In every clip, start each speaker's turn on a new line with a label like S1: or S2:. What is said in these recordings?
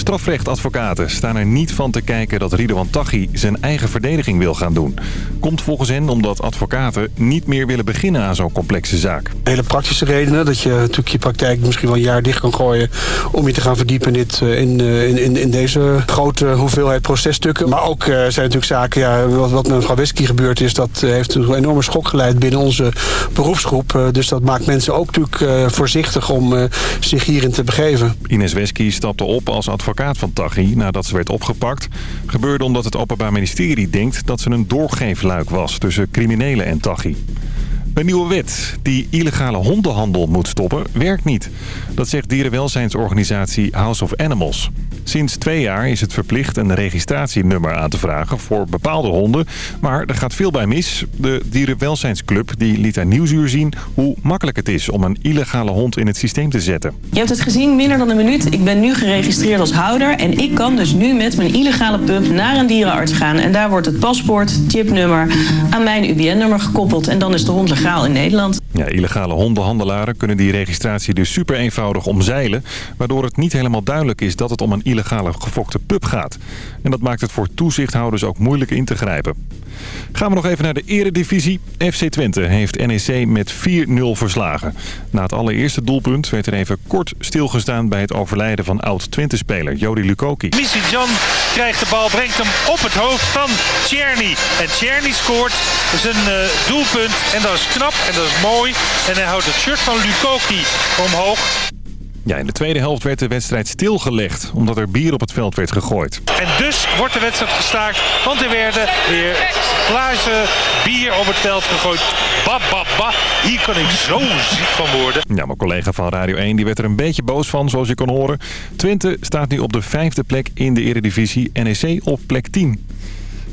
S1: Strafrechtadvocaten staan er niet van te kijken dat Ridwan Taghi zijn eigen verdediging wil gaan doen. Komt volgens hen omdat advocaten niet meer willen beginnen aan zo'n complexe zaak.
S2: Hele praktische redenen, dat je natuurlijk je praktijk misschien wel een jaar dicht kan gooien... om je te gaan verdiepen in, dit, eh, in, eh, in, in, in deze grote hoeveelheid processtukken. Maar ook uh, zijn natuurlijk zaken, ja, wat, wat met mevrouw Wesky gebeurd is... dat heeft een enorme schok geleid binnen onze beroepsgroep. dus dat maakt mensen ook natuurlijk voorzichtig om zich hierin te begeven.
S1: Ines Wesky stapte op als advocaat advocaat van Taghi nadat ze werd opgepakt... gebeurde omdat het Openbaar Ministerie denkt dat ze een doorgeefluik was tussen criminelen en Taghi. Een nieuwe wet die illegale hondenhandel moet stoppen, werkt niet. Dat zegt dierenwelzijnsorganisatie House of Animals. Sinds twee jaar is het verplicht een registratienummer aan te vragen voor bepaalde honden. Maar er gaat veel bij mis. De Dierenwelzijnsclub die liet aan Nieuwsuur zien hoe makkelijk het is om een illegale hond in het systeem te zetten.
S3: Je hebt het gezien, minder dan een minuut. Ik ben nu geregistreerd als houder en ik kan dus nu met mijn illegale pup naar een dierenarts gaan. En daar wordt het paspoort, chipnummer aan mijn UBN-nummer gekoppeld en dan is de hond legaal in Nederland.
S1: Ja, illegale hondenhandelaren kunnen die registratie dus super eenvoudig omzeilen... waardoor het niet helemaal duidelijk is dat het om een illegale gefokte pup gaat. En dat maakt het voor toezichthouders ook moeilijk in te grijpen. Gaan we nog even naar de eredivisie. FC Twente heeft NEC met 4-0 verslagen. Na het allereerste doelpunt werd er even kort stilgestaan bij het overlijden van oud-Twente-speler Jody Lukoki.
S4: Jan krijgt de bal, brengt hem op het hoofd van Tjerny. En Tjerny scoort zijn uh, doelpunt en dat is knap en dat is mooi. En hij houdt het shirt van Lukoki omhoog.
S1: Ja, in de tweede helft werd de wedstrijd stilgelegd, omdat er bier op het veld werd gegooid.
S4: En dus wordt de wedstrijd gestaakt, want er werden weer glazen bier op het veld gegooid. Ba, ba, ba. Hier kan ik zo ziek van worden.
S1: Ja, mijn collega van Radio 1 die werd er een beetje boos van, zoals je kon horen. Twente staat nu op de vijfde plek in de Eredivisie, NEC op plek 10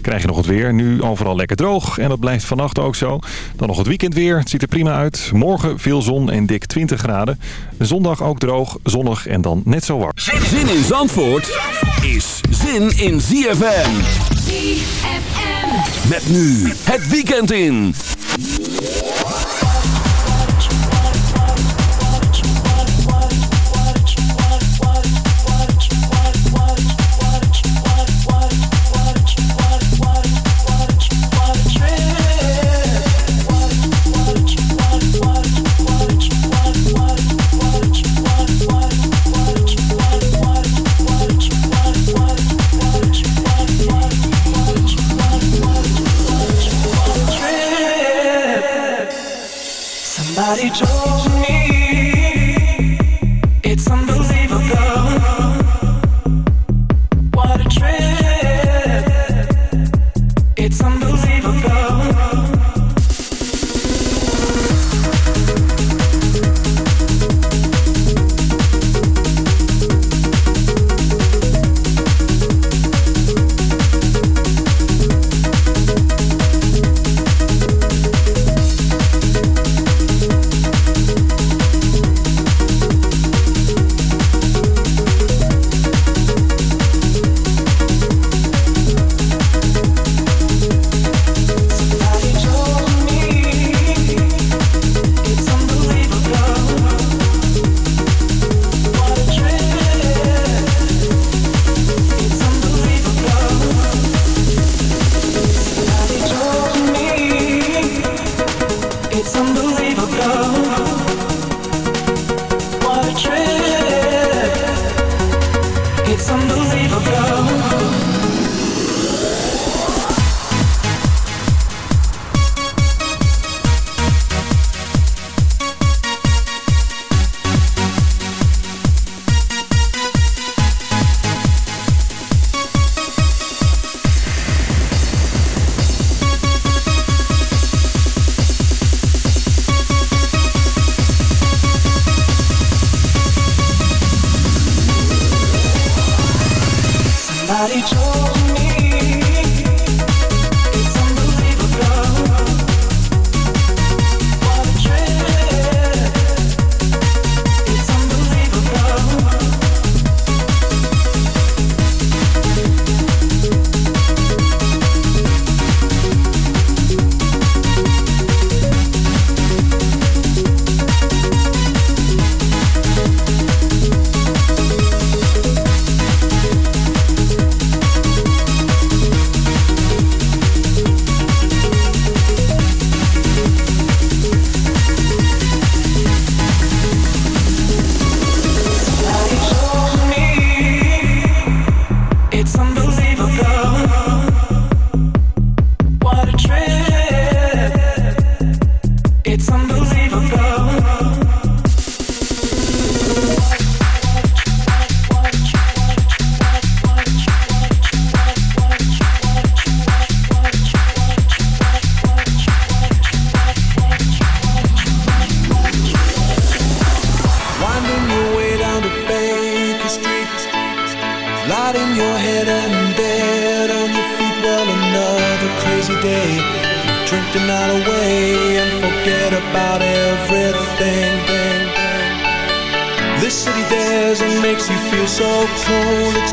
S1: krijg je nog het weer. Nu overal lekker droog en dat blijft vannacht ook zo. Dan nog het weekend weer. Het ziet er prima uit. Morgen veel zon en dik 20 graden. Zondag ook droog, zonnig en dan net zo warm.
S5: Zin in Zandvoort is zin in ZFM. ZFM. Met nu het weekend in.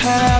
S6: have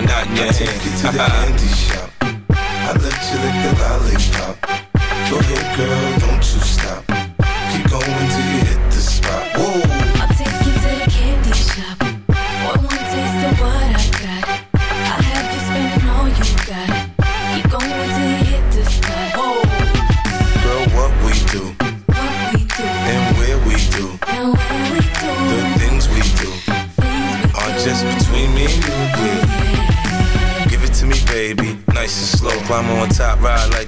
S7: not in your
S8: I take you to the candy shop. I let you lick the lollipop. Go ahead, girl, don't you stop. Keep going till you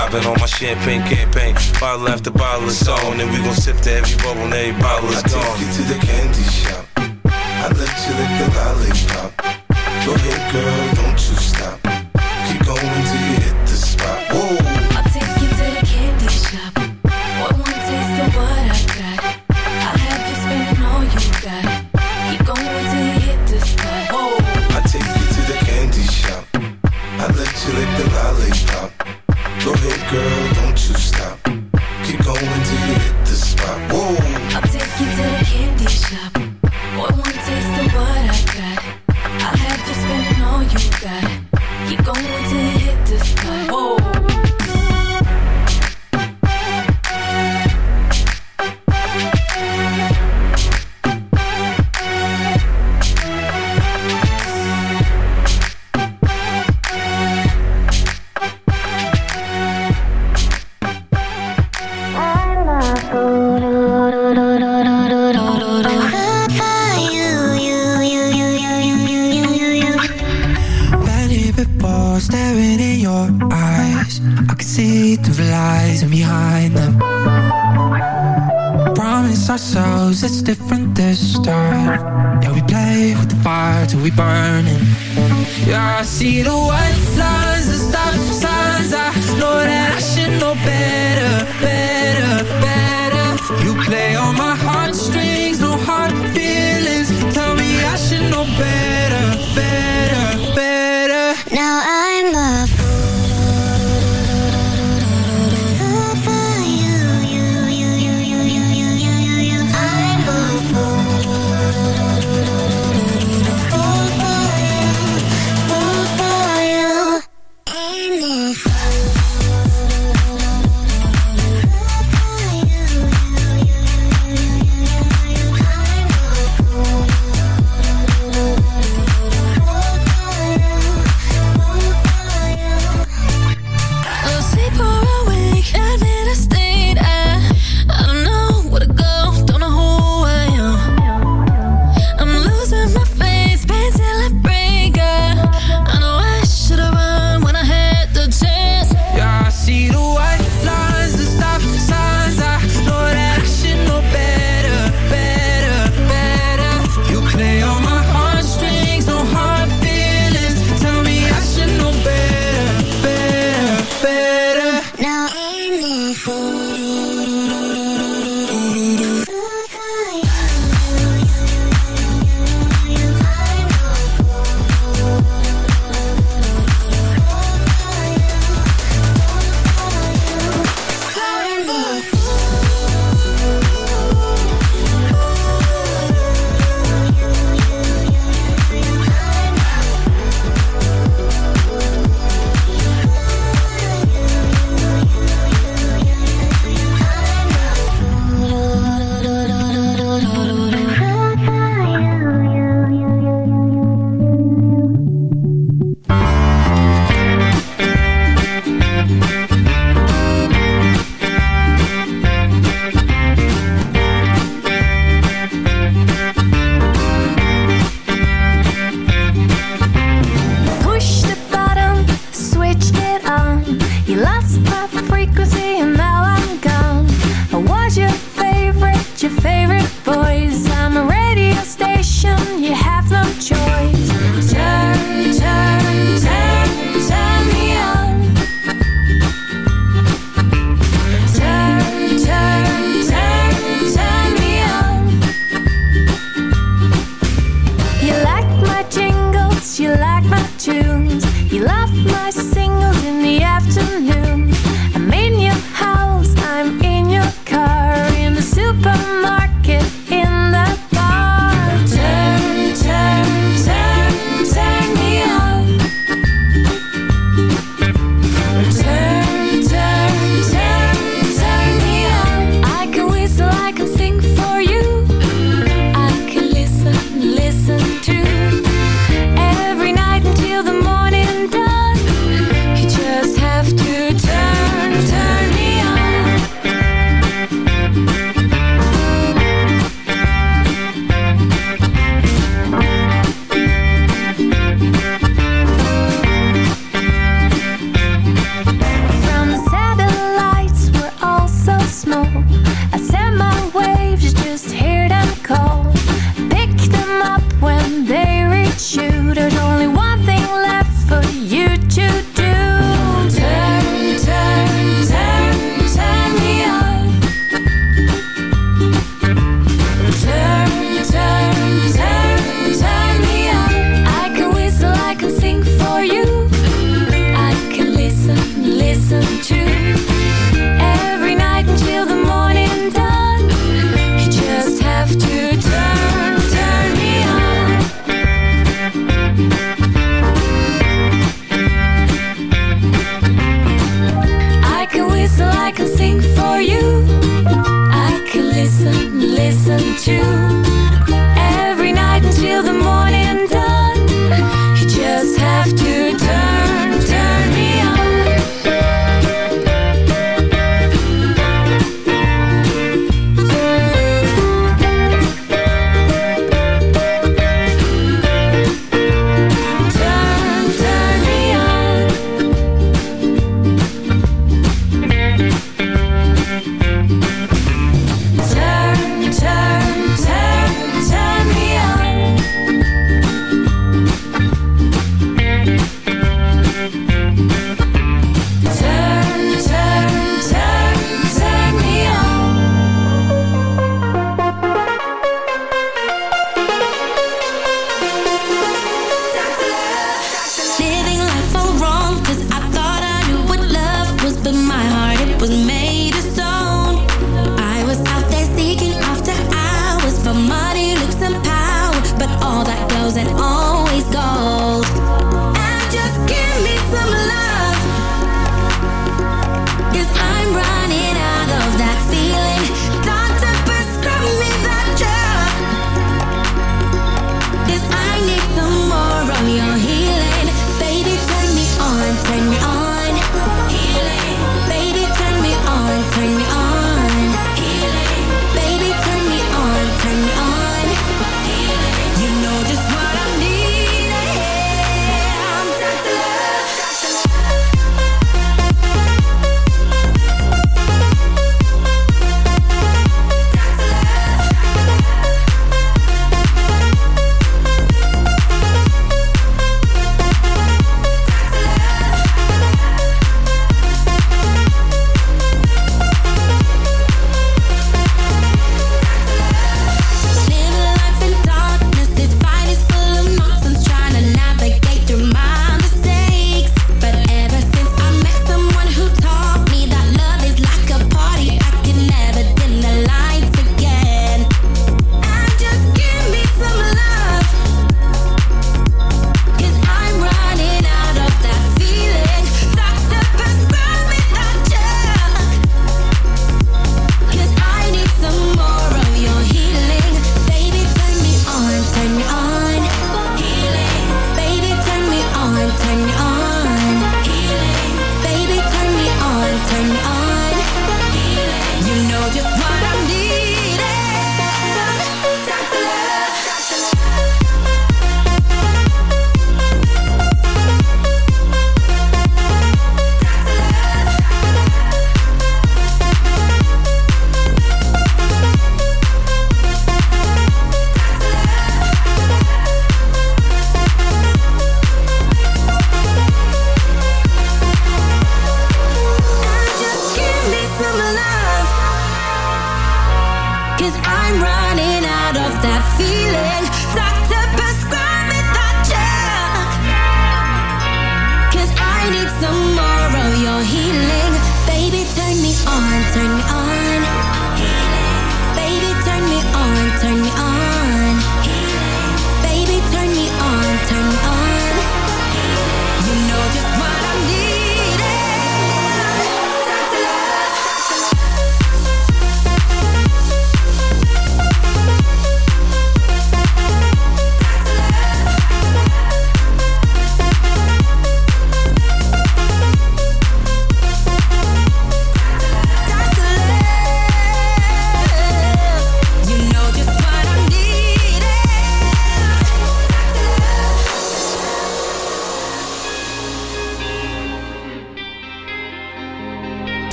S7: popping on my champagne campaign. Bottle after bottle is on, and we gon' sip to every bubble and every bottle is
S8: I take you to the candy shop. I let you lick the lollipop. Go ahead, girl, don't you stop. Keep going till you
S9: going
S10: we burning. Yeah, I see the white lines, the stop signs. I know that I should know better, better, better. You play on my heartstrings, no hard feelings. Tell me I should know better, better, better.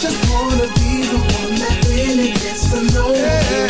S6: just wanna be the one that really gets to know you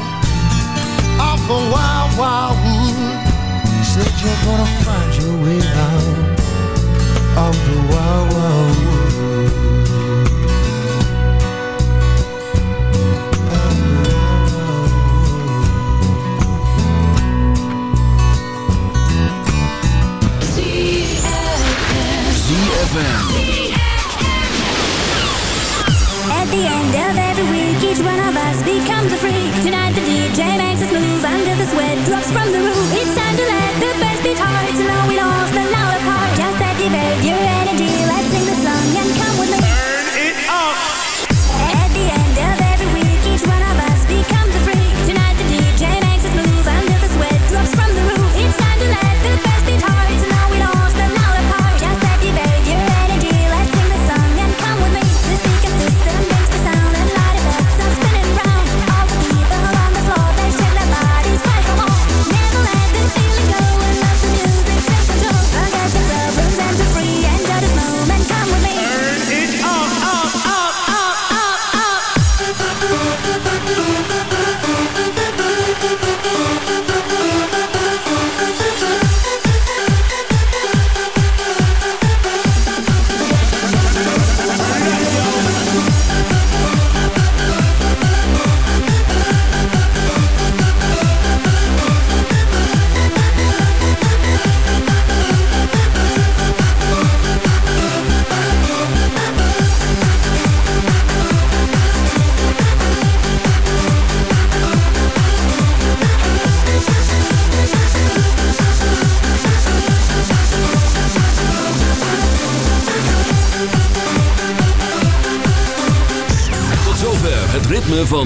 S11: off a wild, wild wood. Said you're gonna find your way out of the wild, wild
S5: wood.
S9: At the end of every week, each one of us becomes a freak. Tonight the DJ makes